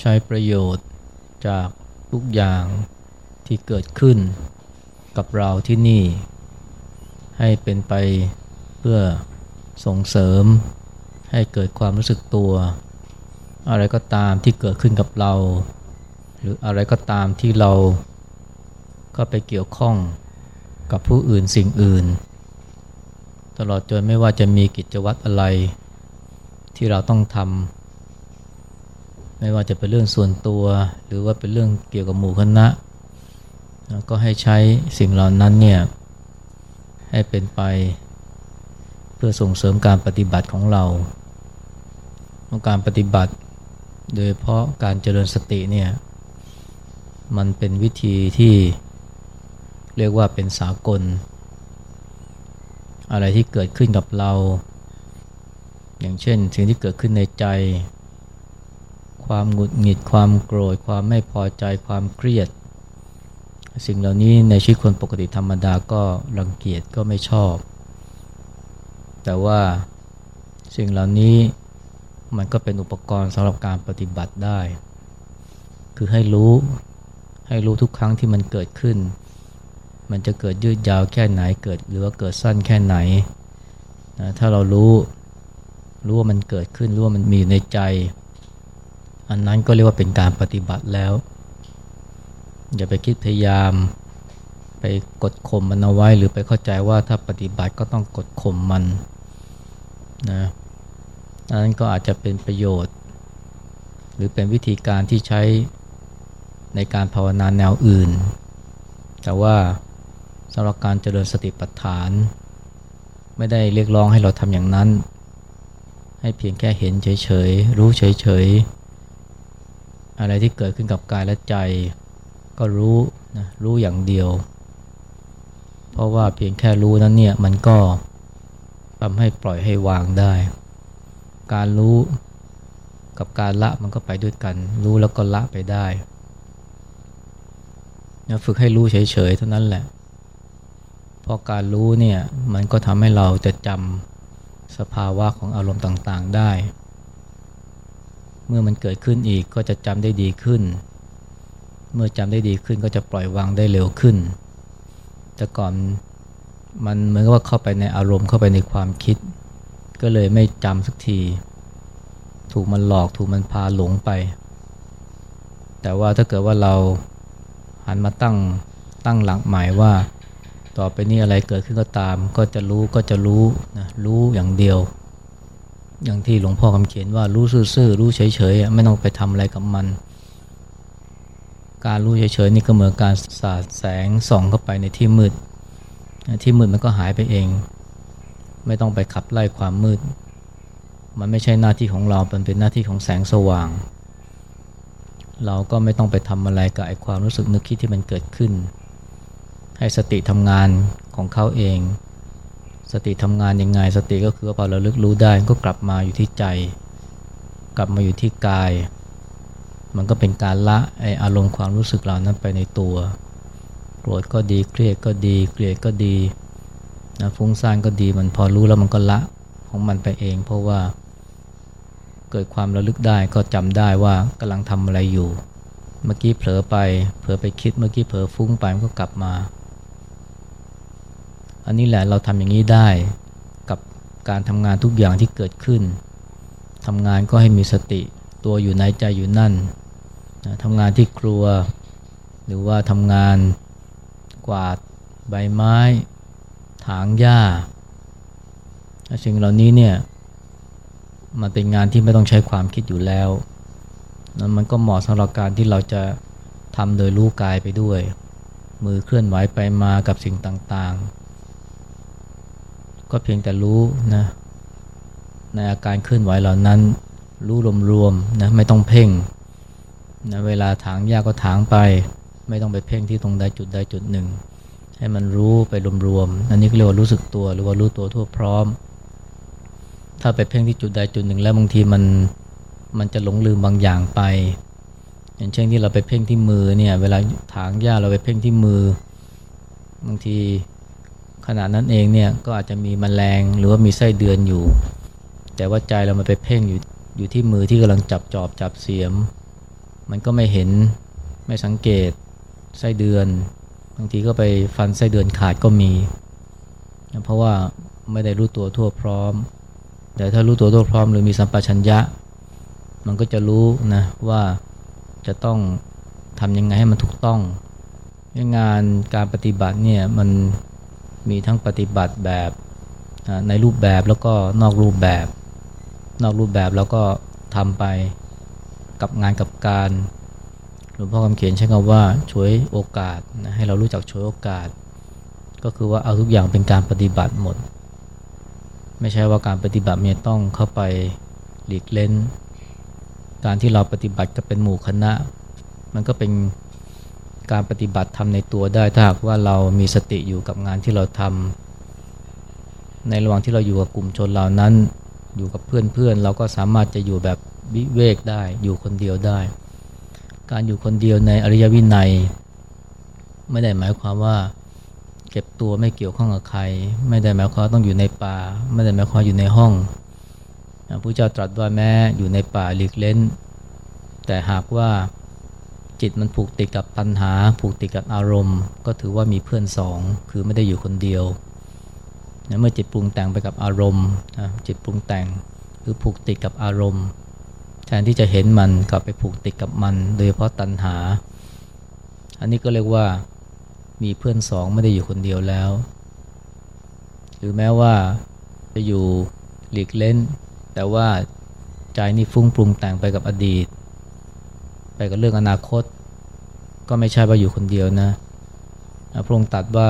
ใช้ประโยชน์จากทุกอย่างที่เกิดขึ้นกับเราที่นี่ ให้เป็นไปเพื่อส่งเสริม ให้เกิดความรู้สึกตัว อะไรก็ตามที่เกิดขึ้นกับเรา หรืออะไรก็ตามที่เราก็ไปเกี่ยวข้องกับผู้อื่นสิ่งอื่น ตลอดจนไม่ว่าจะมีกิจวัตรอะไรที่เราต้องทำ ไม่ว่าจะเป็นเรื่องส่วนตัว หรือว่าเป็นเรื่องเกี่ยวกับหมู่คณะก็ให้ใช้สิ่งเหล่านั้นเนี่ยให้เป็นไปเพื่อส่งเสริมการปฏิบัติของเราการปฏิบัติ โดยเพราะการเจริญสติเนี่ยมันเป็นวิธีที่เรียกว่าเป็นสากล อะไรที่เกิดขึ้นกับเรา อย่างเช่น สิ่งที่เกิดขึ้นในใจ ความหงุดหงิด ความโกรธ ความไม่พอใจ ความเครียด สิ่งเหล่านี้ในชีวิตคนปกติธรรมดาก็รังเกียจก็ไม่ชอบ แต่ว่าสิ่งเหล่านี้มันก็เป็นอุปกรณ์สำหรับการปฏิบัติได้ คือให้รู้ ให้รู้ทุกครั้งที่มันเกิดขึ้น มันจะเกิดยืดยาวแค่ไหน เกิดหรือว่าเกิดสั้นแค่ไหนนะถ้าเรารู้ รู้ว่ามันเกิดขึ้น รู้ว่ามันมีในใจ อันนั้นก็เรียกว่าเป็นการปฏิบัติแล้ว อย่าไปคิดพยายามไปกดข่มมันเอาไว้ หรือไปเข้าใจว่าถ้าปฏิบัติก็ต้องกดข่มมันนะอันนั้นก็อาจจะเป็นประโยชน์ หรือเป็นวิธีการที่ใช้ในการภาวนาแนวอื่น แต่ว่าสำหรับการเจริญสติปัฏฐาน ไม่ได้เรียกร้องให้เราทำอย่างนั้น ให้เพียงแค่เห็นเฉยๆ รู้เฉยๆ อะไรที่เกิดขึ้นกับกายและใจก็รู้นะรู้อย่างเดียว เพราะว่าเพียงแค่รู้นั้นเนี่ยมันก็ทำให้ปล่อยให้วางได้ การรู้กับการละมันก็ไปด้วยกัน รู้แล้วก็ละไปได้ฝึกให้รู้เฉยๆเท่านั้นแหละ เพราะการรู้เนี่ยมันก็ทำให้เราจะจำสภาวะของอารมณ์ต่างๆได้ เมื่อมันเกิดขึ้นอีกก็จะจำได้ดีขึ้น เมื่อจำได้ดีขึ้นก็จะปล่อยวางได้เร็วขึ้น แต่ก่อนมันเหมือนกับว่าเข้าไปในอารมณ์เข้าไปในความคิด ก็เลยไม่จำสักที ถูกมันหลอกถูกมันพาหลงไป แต่ว่าถ้าเกิดว่าเราหันมาตั้งตั้งหลักหมายว่า ต่อไปนี้อะไรเกิดขึ้นก็ตาม ก็จะรู้ก็จะรู้นะรู้อย่างเดียว อย่างที่หลวงพ่อคำเขียนว่ารู้ซื่อๆรู้เฉยๆไม่ต้องไปทำอะไรกับมัน การรู้เฉยๆนี่ก็เหมือนการสาดแสงส่องเข้าไปในที่มืด ที่มืดมันก็หายไปเอง ไม่ต้องไปขับไล่ความมืด มันไม่ใช่หน้าที่ของเราเป็นเป็นหน้าที่ของแสงสว่าง เราก็ไม่ต้องไปทำอะไรกับไอ้ความรู้สึกนึกคิดที่มันเกิดขึ้น ให้สติทำงานของเขาเอง สติทำงานยังไง สติก็คือพอเราลึกรู้ได้ก็กลับมาอยู่ที่ใจ กลับมาอยู่ที่กาย มันก็เป็นการละไออารมณ์ความรู้สึกเหล่านั้นไปในตัว โกรธก็ดีเครียดก็ดีเกลียดก็ดีนะฟุ้งซ่านก็ดีมันพอรู้แล้วมันก็ละของมันไปเอง เพราะว่า เกิดความระลึกได้ก็จำได้ว่ากำลังทำอะไรอยู่ เมื่อกี้เผลอไปเผลอไปคิดเมื่อกี้เผลอฟุ้งไปมันก็กลับมา อันนี้แหละเราทำอย่างนี้ได้กับการทำงานทุกอย่างที่เกิดขึ้นทำงานก็ให้มีสติตัวอยู่ในใจอยู่นั่นนะทำงานที่ครัว หรือว่าทำงานกวาดใบไม้ ถางหญ้าสิ่งเหล่านี้เนี่ยมันเป็นงานที่ไม่ต้องใช้ความคิดอยู่แล้วนั้นมันก็เหมาะสำหรับการที่เราจะทำโดยรู้กายไปด้วย มือเคลื่อนไหวไปมากับสิ่งต่างๆ ก็เพียงแต่รู้นะในอาการเคลื่อนไหวเหล่านั้น รู้รวมๆนะไม่ต้องเพ่งนะเวลาถางหญ้าก็ถางไป ไม่ต้องไปเพ่งที่ตรงใดจุดใดจุดหนึ่ง ให้มันรู้ไปรวมๆอันนี้เรียกว่ารู้สึกตัวหรือว่ารู้ตัวทั่วพร้อม ถ้าไปเพ่งที่จุดใดจุดหนึ่ง แล้วบางทีมันมันจะหลงลืมบางอย่างไป อย่างเช่นที่เราไปเพ่งที่มือเนี่ยเวลาถางหญ้าเราไปเพ่งที่มือบางที ขณะนั้นเองเนี่ยก็อาจจะมีมแมลงหรือว่ามีไส้เดือนอยู่ แต่ว่าใจเรามาไปเพ่งอยู่อยู่ที่มือที่กำลังจับจอบจับเสียม มันก็ไม่เห็นไม่สังเกตไส้เดือนบางทีก็ไปฟันไส้เดือนขาดก็มี เพราะว่าไม่ได้รู้ตัวทั่วพร้อม แต่ถ้ารู้ตัวทั่วพร้อม หรือมีสัมปชัญญะ มันก็จะรู้นะว่าจะต้องทำยังไงให้มันถูกต้องงานการปฏิบัติเนี่ยมัน มีทั้งปฏิบัติแบบในรูปแบบแล้วก็นอกรูปแบบ นอกรูปแบบแล้วก็ทำไปกับงานกับการหลวงพ่อคำเขียนใช้คำว่าช่วยโอกาสนะให้เรารู้จักช่วยโอกาส ก็คือว่าเอาทุกอย่างเป็นการปฏิบัติหมด ไม่ใช่ว่าการปฏิบัติเนี่ยต้องเข้าไปหลีกเล่น การที่เราปฏิบัติก็เป็นหมู่คณะ มันก็เป็น การปฏิบัติทำในตัวได้ถ้าหากว่าเรามีสติอยู่กับงานที่เราทำในระหว่างที่เราอยู่กับกลุ่มชนเหล่านั้น อยู่กับเพื่อนๆเราก็สามารถจะอยู่แบบวิเวกได้อยู่คนเดียวได้ การอยู่คนเดียวในอริยวินัย ไม่ได้หมายความว่าเก็บตัวไม่เกี่ยวข้องกับใคร ไม่ได้หมายความต้องอยู่ในป่า ไม่ได้หมายความอยู่ในห้องพระเจ้าตรัสว่าแม้อยู่ในป่าหลีกเล้น แต่หากว่า จิตมันผูกติดกับตัณหา ผูกติดกับอารมณ์ ก็ถือว่ามีเพื่อนสองคือไม่ได้อยู่คนเดียวนะเมื่อจิตปรุงแต่งไปกับอารมณ์นะจิตปรุงแต่งคือผูกติดกับอารมณ์ แทนที่จะเห็นมันกลับไปผูกติดกับมัน โดยเฉพาะตัณหา อันนี้ก็เรียกว่ามีเพื่อนสองไม่ได้อยู่คนเดียวแล้ว หรือแม้ว่าจะอยู่หลีกเล่น แต่ว่าใจนี่ฟุ้งปรุงแต่งไปกับอดีต ไปกับเรื่องอนาคต ก็ไม่ใช่ว่าอยู่คนเดียวนะพระองค์ตัดว่า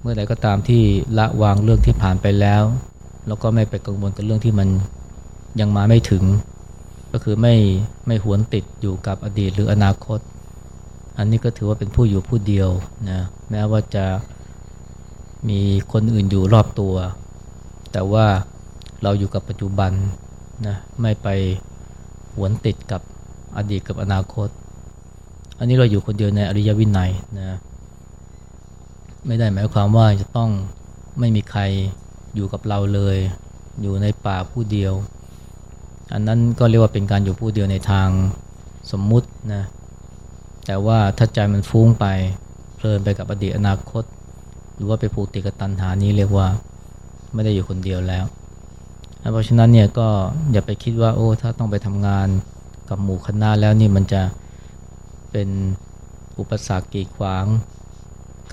เมื่อใดก็ตามที่ละวางเรื่องที่ผ่านไปแล้ว แล้วก็ไม่ไปกังวลกับเรื่องที่มันยังมาไม่ถึง ก็คือไม่ไม่หวนติดอยู่กับอดีตหรืออนาคต อันนี้ก็ถือว่าเป็นผู้อยู่ผู้เดียวนะแม้ว่าจะมีคนอื่นอยู่รอบตัว แต่ว่าเราอยู่กับปัจจุบันนะไม่ไปหวนติดกับอดีตกับอนาคต อันนี้เราอยู่คนเดียวในอริยวินัยนะไม่ได้หมายความว่าจะต้องไม่มีใครอยู่กับเราเลย อยู่ในป่าผู้เดียว อันนั้นก็เรียกว่าเป็นการอยู่ผู้เดียวในทางสมมุตินะแต่ว่าถ้าใจมันฟุ้งไปเพลินไปกับอดีตอนาคต หรือว่าไปผูกติดกับตัณหานี้เรียกว่าไม่ได้อยู่คนเดียวแล้ว เพราะฉะนั้นเนี่ยก็อย่าไปคิดว่าโอ้ถ้าต้องไปทำงานกับหมู่คณะแล้วนี่มันจะ เป็นอุปสรรคกีดขวาง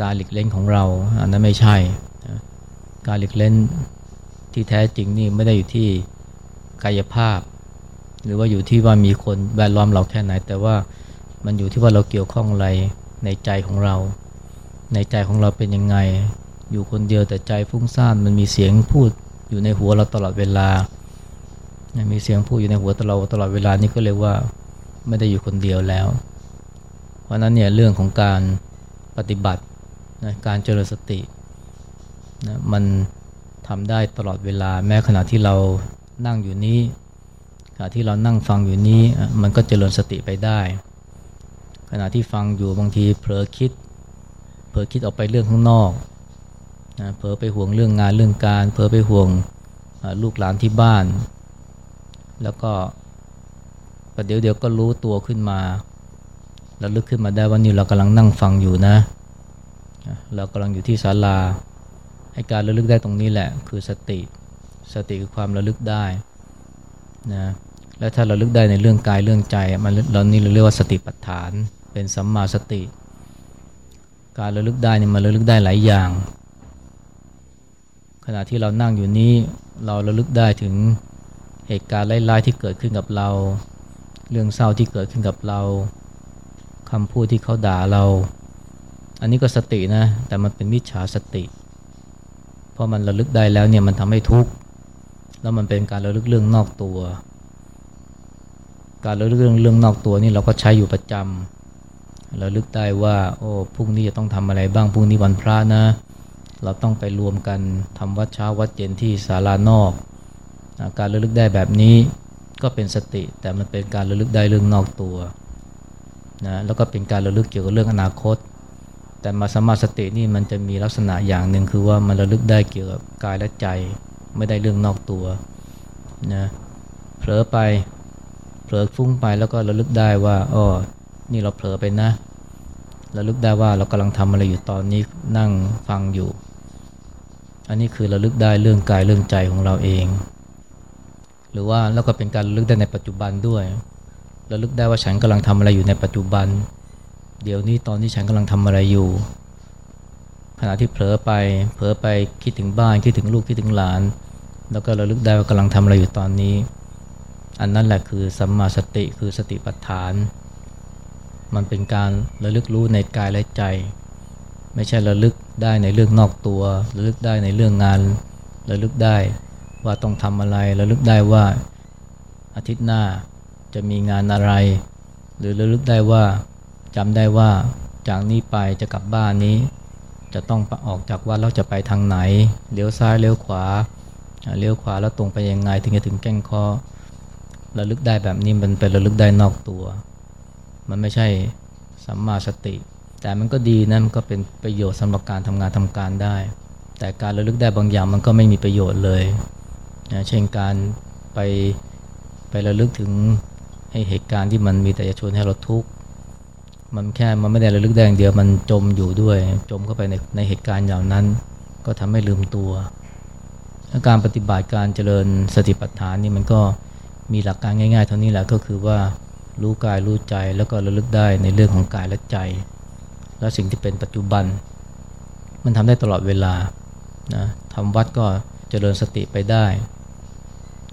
การหลีกเล่นของเราอันนั้นไม่ใช่การหลีกเล่นที่แท้จริงนี่ไม่ได้อยู่ที่กายภาพ หรือว่าอยู่ที่ว่ามีคนแวดล้อมเราแค่ไหน แต่ว่ามันอยู่ที่ว่าเราเกี่ยวข้องอะไรในใจของเรา ในใจของเราเป็นยังไง อยู่คนเดียวแต่ใจฟุ้งซ่านมันมีเสียงพูดอยู่ในหัวเราตลอดเวลา มีเสียงพูดอยู่ในหัวตลอดตลอดเวลานี่ก็เรียกว่าไม่ได้อยู่คนเดียวแล้ว เพราะนั้นเนี่ยเรื่องของการปฏิบัตินะการเจริญสตินะมันทำได้ตลอดเวลาแม้ขณะที่เรานั่งอยู่นี้ขณะที่เรานั่งฟังอยู่นี้มันก็เจริญสติไปได้ ขณะที่ฟังอยู่บางทีเผลอคิดเผลอคิดออกไปเรื่องข้างนอกนะเผลอไปห่วงเรื่องงานเรื่องการเผลอไปห่วงลูกหลานที่บ้าน แล้วก็ประเดี๋ยวเดี๋ยวก็รู้ตัวขึ้นมา แล้วลึกขึ้นมาได้ว่านี่เรากำลังนั่งฟังอยู่นะ เรากำลังอยู่ที่ศาลาให้การระลึกได้ตรงนี้แหละคือสติ สติคือความระลึกได้นะแล้วถ้าเราลึกได้ในเรื่องกายเรื่องใจมันเรานี่เราเรียกว่าสติปัฏฐาน เป็นสัมมาสติ การระลึกได้นี่มันระลึกได้หลายอย่าง ขณะที่เรานั่งอยู่นี้เราระลึกได้ถึงเหตุการณ์ร้ายๆที่เกิดขึ้นกับเรา เรื่องเศร้าที่เกิดขึ้นกับเรา คำพูดที่เขาด่าเรา อันนี้ก็สตินะ แต่มันเป็นมิจฉาสติ เพราะมันระลึกได้แล้วเนี่ยมันทำให้ทุกข์ แล้วมันเป็นการระลึกเรื่องนอกตัว การระลึกเรื่องเรื่องนอกตัวนี่เราก็ใช้อยู่ประจำระลึกได้ว่า โอ้พรุ่งนี้จะต้องทำอะไรบ้างพรุ่งนี้วันพระนะ เราต้องไปรวมกันทำวัดเช้าวัดเย็นที่ศาลานอกการระลึกได้แบบนี้ก็เป็นสติ แต่มันเป็นการระลึกได้เรื่องนอกตัว นะแล้วก็เป็นการระลึกเกี่ยวกับเรื่องอนาคต แต่มาสมาสตินี่มันจะมีลักษณะอย่างหนึ่งคือว่ามันระลึกได้เกี่ยวกับกายและใจไม่ได้เรื่องนอกตัวนะเผลอไปเผลอฟุ้งไปแล้วก็ระลึกได้ว่าอ๋อนี่เราเผลอไปนะระลึกได้ว่าเรากำลังทำอะไรอยู่ตอนนี้นั่งฟังอยู่ อันนี้คือระลึกได้เรื่องกายเรื่องใจของเราเอง หรือว่าแล้วก็เป็นการระลึกได้ในปัจจุบันด้วย ระลึกได้ว่าฉันกำลังทำอะไรอยู่ในปัจจุบัน เดี๋ยวนี้ตอนที่ฉันกำลังทำอะไรอยู่ ขณะที่เผลอไป เผลอไปคิดถึงบ้านคิดถึงลูกคิดถึงหลาน แล้วก็ระลึกได้ว่ากำลังทำอะไรอยู่ตอนนี้ อันนั้นแหละคือสัมมาสติคือสติปัฏฐาน มันเป็นการระลึกรู้ในกายและใจ ไม่ใช่ระลึกได้ในเรื่องนอกตัว ระลึกได้ในเรื่องงาน ระลึกได้ว่าต้องทำอะไร ระลึกได้ว่าอาทิตย์หน้า จะมีงานอะไร หรือระลึกได้ว่าจำได้ว่าจากนี้ไปจะกลับบ้านนี้ จะต้องออกจากวัดแล้วจะไปทางไหนเลี้ยวซ้ายเลี้ยวขวาเลี้ยวขวาแล้วตรงไปยังไงถึงจะถึงแก้งคอระลึกได้แบบนี้มันเป็นระลึกได้นอกตัว มันไม่ใช่สัมมาสติ แต่มันก็ดีนะมันก็เป็นประโยชน์สำหรับการทำงานทำการได้ แต่การระลึกได้บางอย่างมันก็ไม่มีประโยชน์เลยนะเช่นการไปไประลึกถึง ให้เหตุการณ์ที่มันมีแต่จะชวนให้เราทุกข์มันแค่มันไม่ได้ระลึกได้อย่างเดียวมันจมอยู่ด้วย จมเข้าไปในในเหตุการณ์อย่านั้น ก็ทำให้ลืมตัวการปฏิบัติการเจริญสติปัฏฐานนี่มันก็มีหลักการง่ายๆ เท่านี้แหละก็คือว่ารู้กายรู้ใจแล้วก็ระลึกได้ในเรื่องของกายและใจ แล้วสิ่งที่เป็นปัจจุบัน มันทำได้ตลอดเวลานะทำวัดก็เจริญสติไปได้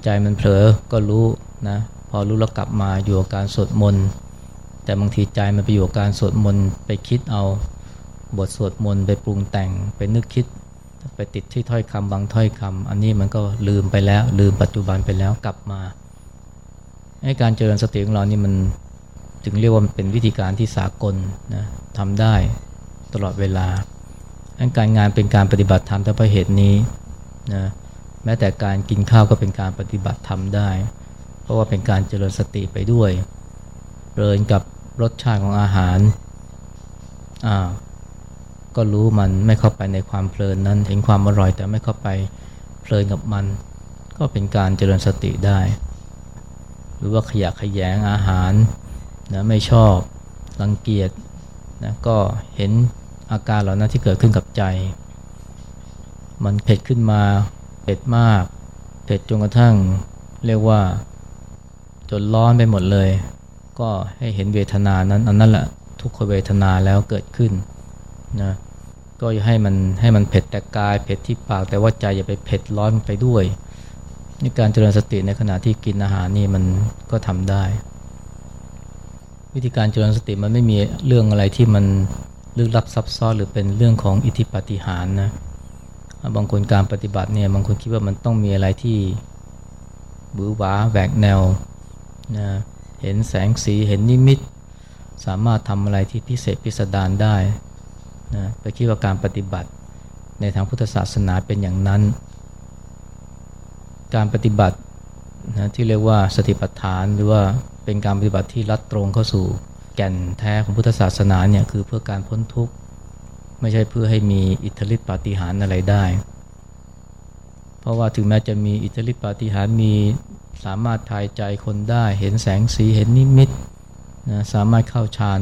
ใจมันเผลอก็รู้นะ อรู้แล้วกลับมาอยู่กับการสวดมนต์แต่บางทีใจมันไปอยู่กับการสวดมนต์ไปคิดเอาบทสวดมนต์ไปปรุงแต่งไปนึกคิด ไปติดที่ถ้อยคำบางถ้อยคำอันนี้มันก็ลืมไปแล้ว ลืมปัจจุบันไปแล้วกลับมาให้การเจริญสติของเรานี่มันถึงเรียกว่ามันเป็นวิธีการที่สากลนะทำได้ตลอดเวลาการงานเป็นการปฏิบัติธรรมแต่เพราะเหตุนี้นะแม้แต่การกินข้าวก็เป็นการปฏิบัติธรรมได้ เพราะว่าเป็นการเจริญสติไปด้วยเพลินกับรสชาติของอาหารอ่าก็รู้มันไม่เข้าไปในความเพลินนั้นเห็นความอร่อยแต่ไม่เข้าไปเพลินกับมัน ก็เป็นการเจริญสติได้ หรือว่าขยะขยงอาหารนะไม่ชอบรังเกียจนะก็เห็นอาการเหล่านั้นที่เกิดขึ้นกับใจ มันเผ็ดขึ้นมาเผ็ดมากเผ็ดจนกระทั่งเรียกว่า นร้อนไปหมดเลย ก็ให้เห็นเวทนานั้นอันนั้นแหละทุกขเวทนาแล้วเกิดขึ้นนะก็อย่าให้มันให้มันเผ็ดแต่กายเผ็ดที่ปากแต่ว่าใจอย่าไปเผ็ดร้อนไปด้วยนี่การเจริญสติในขณะที่กินอาหารนี่มันก็ทำได้ วิธีการเจริญสติมันไม่มีเรื่องอะไรที่มันลึกลับซับซ้อนหรือเป็นเรื่องของอิทธิปฏิหารนะบางคนการปฏิบัติเนี่ยบางคนคิดว่ามันต้องมีอะไรที่บือหวาแหวกแนว นะเห็นแสงสีเห็นนิมิต สามารถทำอะไรที่พิเศษพิสดารได้นะไปคิดว่าการปฏิบัติในทางพุทธศาสนาเป็นอย่างนั้น การปฏิบัตินะที่เรียกว่าสติปัฏฐานหรือว่าเป็นการปฏิบัติที่ลัดตรงเข้าสู่แก่นแท้ของพุทธศาสนาเนี่ยคือเพื่อการพ้นทุกข์ ไม่ใช่เพื่อให้มีอิทธิฤทธิปาฏิหาริย์อะไรได้ เพราะว่าถึงแม้จะมีอิทธิฤทธิปาฏิหาริย์มี สามารถทายใจคนได้เห็นแสงสีเห็นนิมิตนะสามารถเข้าฌาน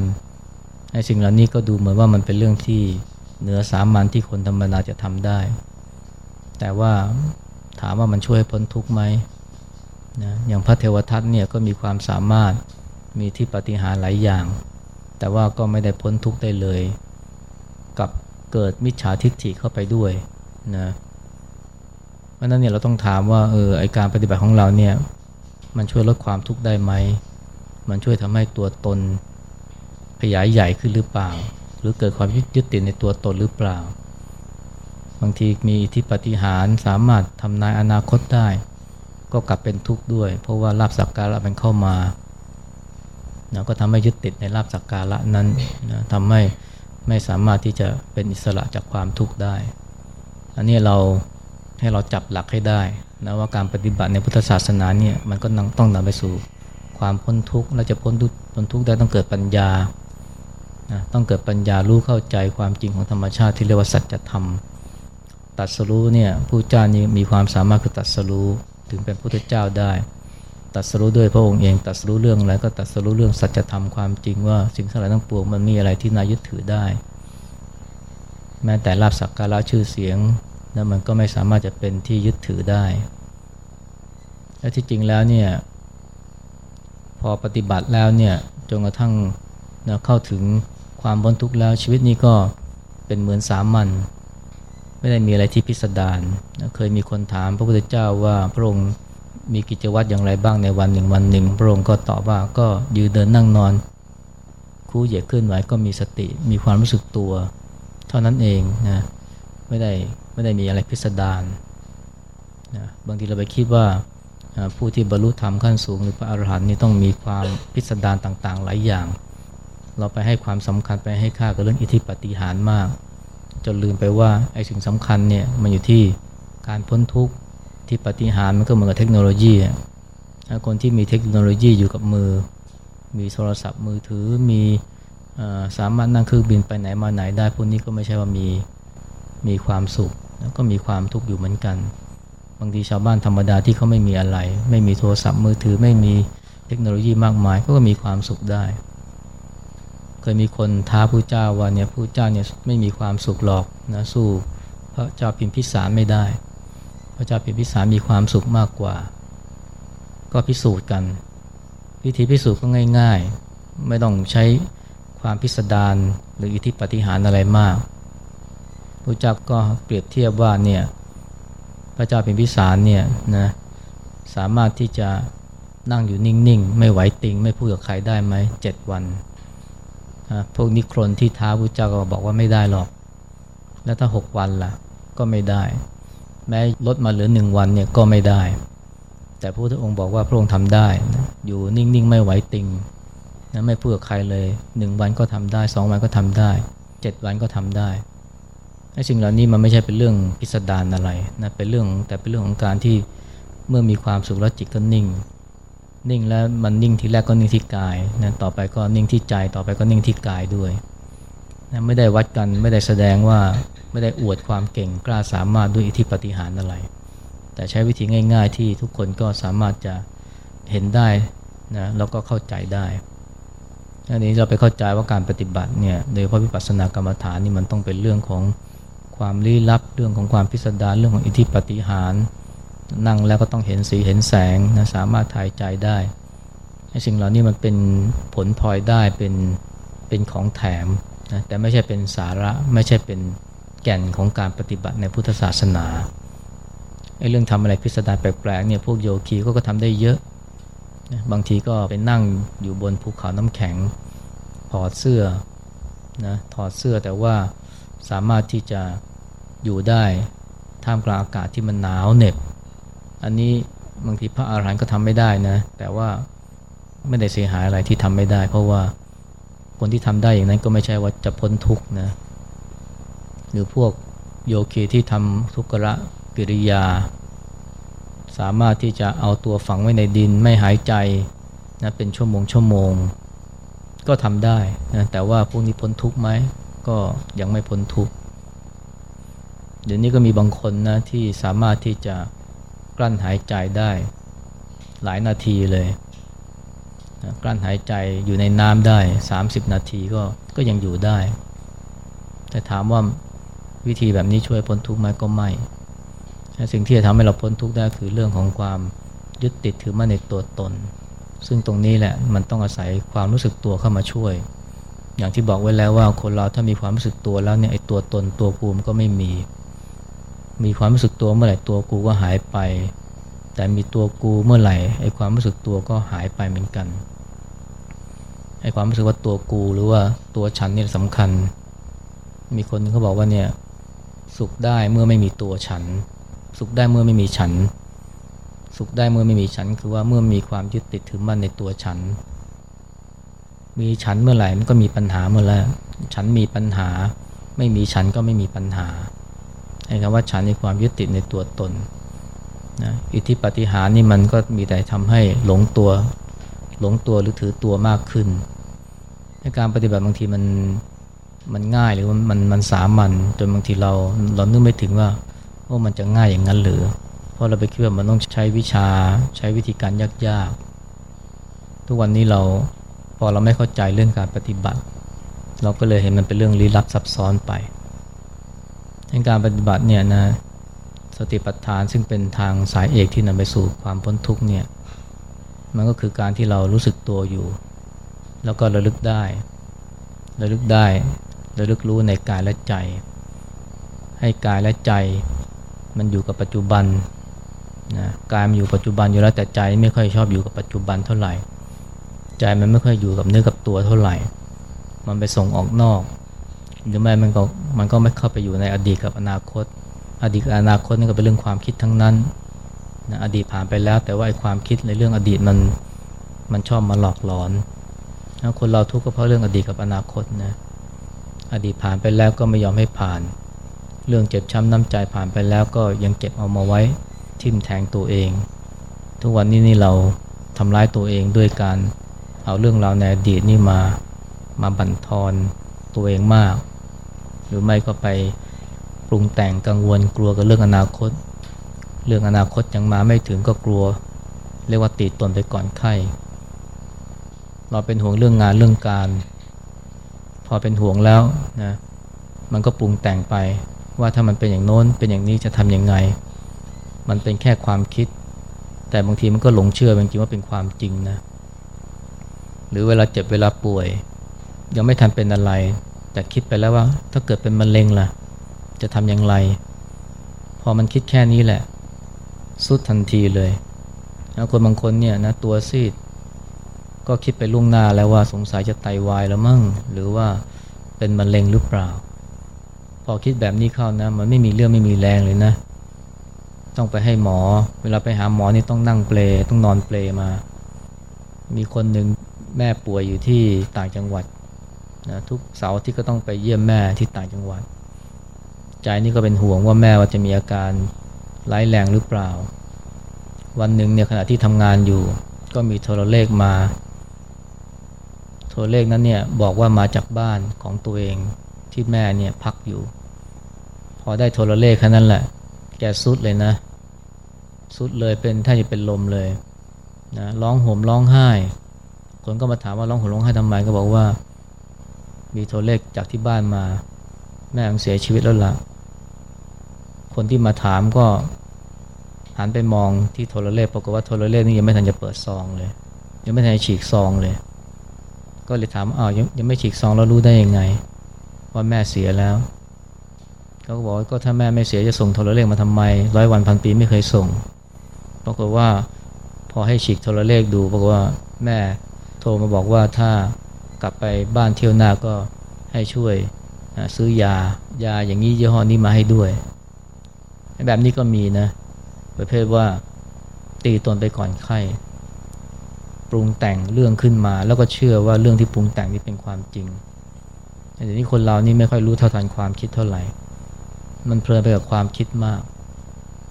ไอ้สิ่งเหล่านี้ก็ดูเหมือนว่ามันเป็นเรื่องที่เหนือสามัญที่คนธรรมดาจะทำได้ แต่ว่าถามว่ามันช่วยพ้นทุกข์ไหมนะอย่างพระเทวทัตเนี่ยก็มีความสามารถมีที่ปฏิหารหลายอย่าง แต่ว่าก็ไม่ได้พ้นทุกข์ได้เลย กับเกิดมิจฉาทิฏฐิเข้าไปด้วยนะ ราะนั้นเนี่ยเราต้องถามว่าเออไอการปฏิบัติของเราเนี่ยมันช่วยลดความทุกข์ได้ไหม มันช่วยทำให้ตัวตนขยายใหญ่ขึ้นหรือเปล่า หรือเกิดความยึดติดในตัวตนหรือเปล่า บางทีมีที่ปฏิหารสามารถทำนายอนาคตได้ ก็กลับเป็นทุกข์ด้วย เพราะว่าลาบสักการะมันเข้ามานะก็ทำให้ยึดติดในลาบสักการะนั้นนะทำให้ไม่สามารถที่จะเป็นอิสระจากความทุกข์ได้ อันนี้เรา ให้เราจับหลักให้ได้นะว่าการปฏิบัติในพุทธศาสนาเนี่ยมันก็ต้องนำไปสู่ความพ้นทุกข์และจะพ้นทุกข์พ้นทุกข์ได้ต้องเกิดปัญญานะต้องเกิดปัญญารู้เข้าใจความจริงของธรรมชาติที่เรียกว่าสัจธรรมตัดสรู้เนี่ยผู้เจ้านี่มีความสามารถคือตัดสรู้ถึงเป็นพุทธเจ้าได้ ตัดสรู้ด้วยพระองค์เองตัดสรู้เรื่องอะไรก็ตัดสรู้เรื่องสัจธรรมความจริงว่าสิ่งทั้งหลายทั้งปวงมันมีอะไรที่น่ายึดถือได้ แม้แต่ลาบสักการะชื่อเสียง นั้นมันก็ไม่สามารถจะเป็นที่ยึดถือได้ และที่จริงแล้วเนี่ยพอปฏิบัติแล้วเนี่ยจนกระทั่งนะเข้าถึงความพ้นทุกข์แล้วชีวิตนี้ก็เป็นเหมือนสามัญไม่ได้มีอะไรที่พิสดารนะเคยมีคนถามพระพุทธเจ้าว่าพระองค์มีกิจวัตรอย่างไรบ้างในวันหนึ่งวันหนึ่ง พระองค์ก็ตอบว่าก็ยืนเดินนั่งนอนคู่เหยียดขึ้นไหวก็มีสติมีความรู้สึกตัว เท่านั้นเองนะไม่ได้ ไม่ได้มีอะไรพิสดารนะบางทีเราไปคิดว่าผู้ที่บรรลุธรรมขั้นสูง หรือพระอรหันต์นี่ต้องมีความพิสดารต่างๆ หลายอย่าง เราไปให้ความสำคัญไปให้ค่ากับเรื่องอิทธิปฏิหารมาก จนลืมไปว่าไอ้สิ่งสำคัญเนี่ยมันอยู่ที่การพ้นทุกข์ที่ปฏิหารมันก็เหมือนกับเทคโนโลยีคนที่มีเทคโนโลยีอยู่กับมือ มีโทรศัพท์มือถือมีสามารถนั่งเครื่องบินไปไหนมาไหนได้พวกนี้ก็ไม่ใช่ว่ามีมีความสุข ก็มีความทุกข์อยู่เหมือนกัน บางทีชาวบ้านธรรมดาที่เขาไม่มีอะไร ไม่มีโทรศัพท์มือถือไม่มีเทคโนโลยีมากมายเขาก็มีความสุขได้ เคยมีคนท้าผู้เจ้าว่าเนี่ยผู้เจ้าเนี่ยไม่มีความสุขหรอกนะสู้พระเจ้าพิมพิสารไม่ได้ พระเจ้าพิมพิสารมีความสุขมากกว่า ก็พิสูจน์กันวิธีพิสูจน์ก็ง่าย ๆ ไม่ต้องใช้ความพิสดารหรืออิทธิปฏิหารอะไรมาก พระเจ้าก็เปรียบเทียบว่าเนี่ยพระเจ้าพิมพิสารเนี่ยนะสามารถที่จะนั่งอยู่นิ่งๆ ไม่ไหวติง ไม่พูดกับใครได้ไหมเจ็ดวันพวกนิครนที่ท้าพระเจ้าก็บอกว่าไม่ได้หรอก แล้วถ้าหกวันล่ะก็ไม่ได้ แม้ลดมาเหลือหนึ่งวันเนี่ยก็ไม่ได้ แต่พระพุทธองค์บอกว่าพระองค์ทำได้นะอยู่นิ่งๆ ไม่ไหวติงนะไม่พูดกับใครเลยหนึ่งวันก็ทำได้สองวันก็ทำได้เจ็ดวันก็ทำได้ ไอ้สิ่งเหล่านี้มันไม่ใช่เป็นเรื่องพิสดารอะไรนะเป็นเรื่องแต่เป็นเรื่องของการที่เมื่อมีความสุขแล้วจิตก็นิ่ง นิ่งแล้วมันนิ่งที่แรกก็นิ่งที่กายนะต่อไปก็นิ่งที่ใจต่อไปก็นิ่งที่กายด้วยนะไม่ได้วัดกันไม่ได้แสดงว่าไม่ได้อวดความเก่งกล้าสามารถด้วยอิทธิปฏิหารอะไร แต่ใช้วิธีง่าย ๆ ที่ทุกคนก็สามารถจะเห็นได้นะแล้วก็เข้าใจได้อันนี้เราไปเข้าใจว่าการปฏิบัติเนี่ยโดยพระวิปัสสนากรรมฐานนี่มันต้องเป็นเรื่องของ ความลี้ลับ เรื่องของความพิสดารเรื่องของอิทธิปฏิหาร นั่งแล้วก็ต้องเห็นสีเห็นแสงนะสามารถถ่ายใจได้ไอ้สิ่งเหล่านี้มันเป็นผลพลอยได้เป็นเป็นของแถมนะแต่ไม่ใช่เป็นสาระไม่ใช่เป็นแก่นของการปฏิบัติในพุทธศาสนาไอ้เรื่องทำอะไรพิสดารแปลกๆเนี่ยพวกโยคีก็ก็ทำได้เยอะนะบางทีก็ไปนั่งอยู่บนภูเขาน้ำแข็งถอดเสื้อนะถอดเสื้อแต่ว่าสามารถที่จะ อยู่ได้ท่ามกลางอากาศที่มันหนาวเหน็บ อันนี้บางทีพระอาหารหันต์ก็ทำไม่ได้นะ แต่ว่าไม่ได้เสียหายอะไรที่ทำไม่ได้ เพราะว่าคนที่ทำได้อย่างนั้นก็ไม่ใช่ว่าจะพ้นทุกข์นะหรือพวกโยคีที่ทำทุกขะกิริยา สามารถที่จะเอาตัวฝังไว้ในดินไม่หายใจนะเป็นชั่วโมงชั่วโมง ก็ทำได้นะแต่ว่าพวกนี้พ้นทุกข์ไหมก็ยังไม่พ้นทุกข์ เดี๋ยวนี้ก็มีบางคนนะที่สามารถที่จะกลั้นหายใจได้ หลายนาทีเลยนะกลั้นหายใจอยู่ในน้ำได้ 30 นาทีก็ก็ยังอยู่ได้ แต่ถามว่าวิธีแบบนี้ช่วยพ้นทุกข์ไหมก็ไม่ สิ่งที่จะทำให้เราพ้นทุกข์ได้คือเรื่องของความยึดติดถือมั่นในตัวตน ซึ่งตรงนี้แหละมันต้องอาศัยความรู้สึกตัวเข้ามาช่วย อย่างที่บอกไว้แล้วว่าคนเราถ้ามีความรู้สึกตัวแล้วเนี่ยไอ้ตัวตนตัวกูมันก็ไม่มี มีความรู้สึกตัวเมื่อไหร่ตัวกูก็หายไป แต่มีตัวกูเมื่อไหร่ไอ้ความรู้สึกตัวก็หายไปเหมือนกันไอ้ความรู้สึกว่าตัวกูหรือว่าตัวฉันนี่สำคัญ มีคนเขาบอกว่าเนี่ยสุขได้เมื่อไม่มีตัวฉัน สุขได้เมื่อไม่มีฉัน สุขได้เมื่อไม่มีฉัน คือว่าเมื่อมีความยึดติดถือมั่นในตัวฉัน มีฉันเมื่อไหร่มันก็มีปัญหาเมื่อไรฉันมีปัญหา ไม่มีฉันก็ไม่มีปัญหา คำว่าฉันในความยึดติดในตัวตนนะอิทธิปฏิหารนี่มันก็มีแต่ทำให้หลงตัวหลงตัวหรือถือตัวมากขึ้นในการปฏิบัติบางทีมันมันง่ายหรือมันมันสามัญจนบางทีเราเรานึกไม่ถึงว่าว่ามันจะง่ายอย่างนั้นหรือ เพราะเราไปคิดว่ามันต้องใช้วิชาใช้วิธีการยากๆ ทุกวันนี้เราพอเราไม่เข้าใจเรื่องการปฏิบัติ เราก็เลยเห็นมันเป็นเรื่องลี้ลับซับซ้อนไป ในการปฏิบัติเนี่ยนะสติปัฏฐานซึ่งเป็นทางสายเอกที่นำไปสู่ความพ้นทุกข์เนี่ยมันก็คือการที่เรารู้สึกตัวอยู่ แล้วก็ระลึกได้ระลึกได้ระลึกรู้ในกายและใจ ให้กายและใจมันอยู่กับปัจจุบันนะกายมันอยู่ปัจจุบันอยู่แล้วแต่ใจไม่ค่อยชอบอยู่กับปัจจุบันเท่าไหร่ ใจมันไม่ค่อยอยู่กับเนื้อกับตัวเท่าไหร่ มันไปส่งออกนอก หรือไม่มันก็มันก็ไม่เข้าไปอยู่ในอดีตกับอนาคต อดีตกับอนาคตนี่ก็เป็นเรื่องความคิดทั้งนั้นนะอดีตผ่านไปแล้ว แต่ว่าไอ้ความคิดในเรื่องอดีตมันมันชอบมาหลอกหลอนนะคนเราทุกข์ก็เพราะเรื่องอดีตกับอนาคตนะอดีตผ่านไปแล้วก็ไม่ยอมให้ผ่าน เรื่องเจ็บช้ำน้ำใจผ่านไปแล้วก็ยังเก็บเอามาไว้ทิ่มแทงตัวเอง ทุกวันนี้นี่เราทำร้ายตัวเองด้วยการเอาเรื่องราวในอดีตนี่มามาบั่นทอนตัวเองมาก หรือไม่ก็ไปปรุงแต่งกังวลกลัวกับเรื่องอนาคต เรื่องอนาคตยังมาไม่ถึงก็กลัว เรียกว่าตีตนไปก่อนไข้เราเป็นห่วงเรื่องงานเรื่องการ พอเป็นห่วงแล้วนะมันก็ปรุงแต่งไปว่าถ้ามันเป็นอย่างโน้นเป็นอย่างนี้จะทำยังไง มันเป็นแค่ความคิด แต่บางทีมันก็หลงเชื่อจริงว่าเป็นความจริงนะหรือเวลาเจ็บเวลาป่วย ยังไม่ทันเป็นอะไร แต่คิดไปแล้วว่า ถ้าเกิดเป็นมะเร็งล่ะ จะทำอย่างไร พอมันคิดแค่นี้แหละ สุดทันทีเลยแล้วคนบางคนเนี่ยนะตัวซีด ก็คิดไปล่วงหน้าแล้วว่าสงสัยจะไตาวายแล้วมั่ง หรือว่าเป็นมะเร็งหรือเปล่า พอคิดแบบนี้เข้านะ มันไม่มีเรื่องไม่มีแรงเลยนะ ต้องไปให้หมอ เวลาไปหาหมอนี่ต้องนั่งเปลต้องนอนเปลมา มีคนหนึ่งแม่ป่วยอยู่ที่ต่างจังหวัด นะทุกเสาร์ที่ก็ต้องไปเยี่ยมแม่ที่ต่างจังหวัด ใจนี่ก็เป็นห่วงว่าแม่ว่าจะมีอาการร้ายแรงหรือเปล่า วันหนึ่งเนี่ยขณะที่ทำงานอยู่ ก็มีโทรเลขมา โทรเลขนั้นเนี่ยบอกว่ามาจากบ้านของตัวเองที่แม่เนี่ยพักอยู่ พอได้โทรเลขแค่นั้นแหละ แกสุดเลยนะ สุดเลยเป็นถ้าจะเป็นลมเลยนะร้องห่มร้องไห้ คนก็มาถามว่าร้องห่มร้องไห้ทำไมก็บอกว่า มีโทรเลขจากที่บ้านมา แม่เสียชีวิตแล้วละ่ะ คนที่มาถามก็หันไปมองที่โทรเลขปรากฏว่าโทรเลขนี่ยังไม่ทันจะเปิดซองเลย ยังไม่ทันจะฉีกซองเลย ก็เลยถามอ้าวยังยังไม่ฉีกซองแล้วรู้ได้ยังไง ว่าแม่เสียแล้วเขาก็บอกก็ถ้าแม่ไม่เสียจะส่งโทรเลขมาทำไมร้อยวันพันปีไม่เคยส่ง ปรากฏว่าพอให้ฉีกโทรเลขดูปรากฏว่าแม่โทรมาบอกว่าถ้า กลับไปบ้านเที่ยวหน้าก็ให้ช่วยซื้อยายาอย่างนี้ยี่ห้อนี้มาให้ด้วย แบบนี้ก็มีนะ ประเภทว่าตีตนไปก่อนไข้ ปรุงแต่งเรื่องขึ้นมา แล้วก็เชื่อว่าเรื่องที่ปรุงแต่งนี้เป็นความจริงแต่นี้คนเรานี่ไม่ค่อยรู้เท่าทันความคิดเท่าไหร่ มันเพลินไปกับความคิดมาก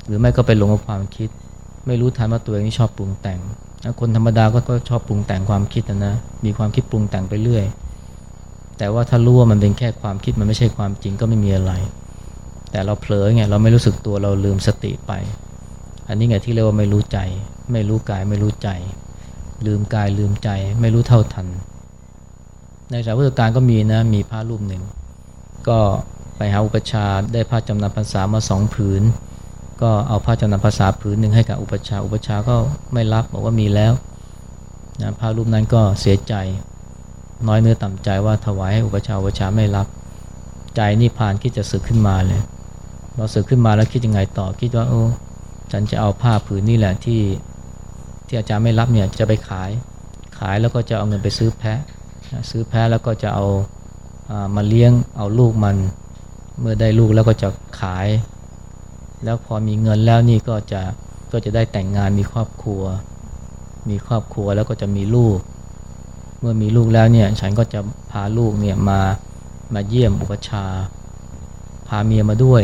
หรือไม่ก็ไปหลงกับความคิด ไม่รู้ทันว่าตัวเองนี่ชอบปรุงแต่ง คนธรรมดาก็ก็ชอบปรุงแต่งความคิดนะ มีความคิดปรุงแต่งไปเรื่อย แต่ว่าถ้ารู้ว่ามันเป็นแค่ความคิดมันไม่ใช่ความจริงก็ไม่มีอะไร แต่เราเผลอไงเราไม่รู้สึกตัวเราลืมสติไป อันนี้ไงที่เรียกว่าไม่รู้ใจ ไม่รู้กายไม่รู้ใจ ลืมกายลืมใจ ไม่รู้เท่าทัน ในสายพุทธการก็มีนะมีพระรูปหนึ่ง ก็ไปหาอุปชาได้ผ้าจำนำพรรษามาสองผืน ก็เอาผ้าจำนำภาษาผืนหนึ่งให้กับอุปชาอุปชาก็ไม่รับบอกว่ามีแล้วนะพระรูปนั้นก็เสียใจ น้อยเนื้อต่ำใจว่าถวายให้อุปชาอุปชาไม่รับ ใจนี่ผ่านคิดจะสึกขึ้นมาเลยเราสึกขึ้นมาแล้วคิดยังไงต่อคิดว่าโอ้ฉันจะเอาผ้าผืนนี่แหละที่ที่อาจารย์ไม่รับเนี่ยจะไปขาย ขายแล้วก็จะเอาเงินไปซื้อแพะซื้อแพะแล้วก็จะเอามาเลี้ยงเอาลูกมัน เมื่อได้ลูกแล้วก็จะขาย แล้วพอมีเงินแล้วนี่ก็จะก็จะได้แต่งงานมีครอบครัว มีครอบครัวแล้วก็จะมีลูก เมื่อมีลูกแล้วเนี่ยฉันก็จะพาลูกเนี่ยมามาเยี่ยมอุปชา พาเมียมาด้วย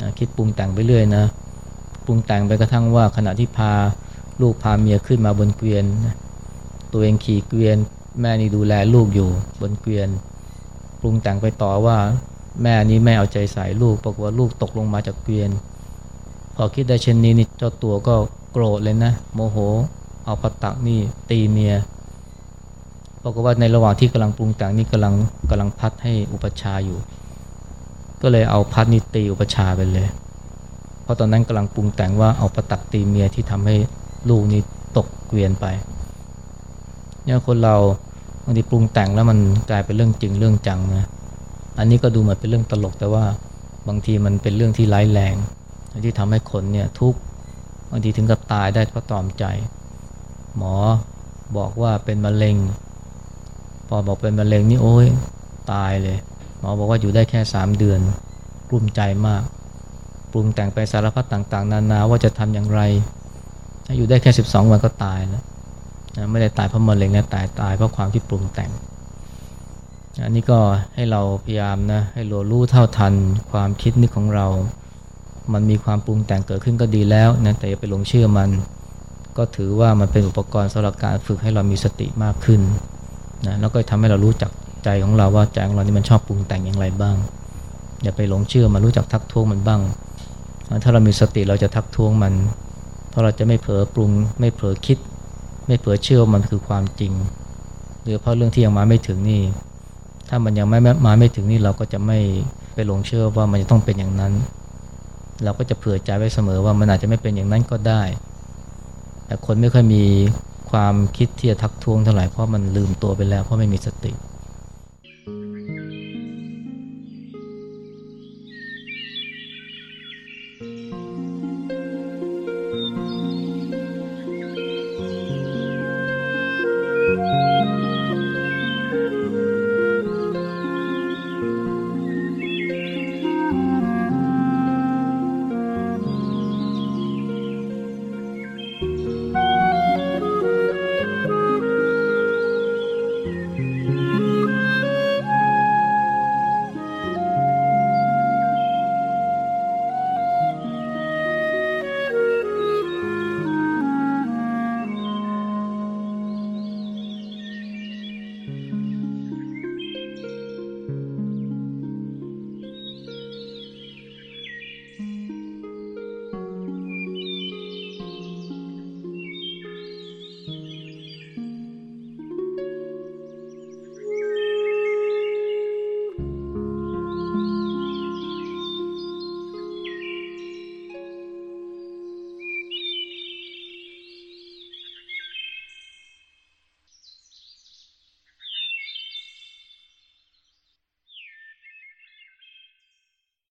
นะคิดปรุงแต่งไปเรื่อยนะปรุงแต่งไปกระทั่งว่าขณะที่พาลูกพาเมียขึ้นมาบนเกวียน ตัวเองขี่เกวียน แม่นี่ดูแลลูกอยู่บนเกวียน ปรุงแต่งไปต่อว่า แม่นี้ไม่เอาใจใส่ลูกปรากฏว่าลูกตกลงมาจากเกวียน พอคิดได้เช่นนี้นี่เจ้าตัวก็โกรธเลยนะ โมโห เอาปะตักนี่ตีเมียบอกว่าในระหว่างที่กำลังปรุงแต่งนี่กำลังกำลังพัดให้อุปชาอยู่ ก็เลยเอาพัดนี่ตีอุปชาไปเลย เพราะตอนนั้นกำลังปรุงแต่งว่าเอาปะตักตีเมียที่ทำให้ลูกนี่ตกเกวียนไปเนี่ยคนเราบางทีปรุงแต่งแล้วมันกลายเป็นเรื่องจริงเรื่องจังนะ อันนี้ก็ดูเหมือนเป็นเรื่องตลกแต่ว่าบางทีมันเป็นเรื่องที่ร้ายแรง ที่ทำให้คนเนี่ยทุกข์บางทีถึงกับตายได้เพราะตอมใจ หมอบอกว่าเป็นมะเร็ง พอบอกเป็นมะเร็งนี่โอ้ยตายเลย หมอบอกว่าอยู่ได้แค่สามเดือนกลุ้มใจมาก ปรุงแต่งไปสารพัดต่าง ๆ นานาว่าจะทำอย่างไร ถ้าอยู่ได้แค่ 12 วันก็ตายแล้วไม่ได้ตายเพราะมะเร็งนะตายตายเพราะความที่ปรุงแต่ง อันนี้ก็ให้เราพยายามนะให้เรารู้เท่าทันความคิดนึกของเรา มันมีความปรุงแต่งเกิดขึ้นก็ดีแล้วนะแต่อย่าไปหลงเชื่อมัน ก็ถือว่ามันเป็นอุปกรณ์สำหรับการฝึกให้เรามีสติมากขึ้นนะแล้วก็ทำให้เรารู้จักใจของเราว่าใจของเรานี่มันชอบปรุงแต่งอย่างไรบ้าง อย่าไปหลงเชื่อมันรู้จักทักท้วงมันบ้าง ถ้าเรามีสติเราจะทักท้วงมัน เพราะเราจะไม่เผลอปรุง ไม่เผลอคิด ไม่เผลอเชื่อมันคือความจริงหรือเพราะเรื่องที่ยังมาไม่ถึงนี่ ถ้ามันยังไม่มาไม่ถึงนี่เราก็จะไม่ไปหลงเชื่อว่ามันจะต้องเป็นอย่างนั้น เราก็จะเผื่อใจไว้เสมอว่ามันอาจจะไม่เป็นอย่างนั้นก็ได้ แต่คนไม่ค่อยมีความคิดที่จะทักท้วงเท่าไหร่เพราะมันลืมตัวไปแล้วเพราะไม่มีสติ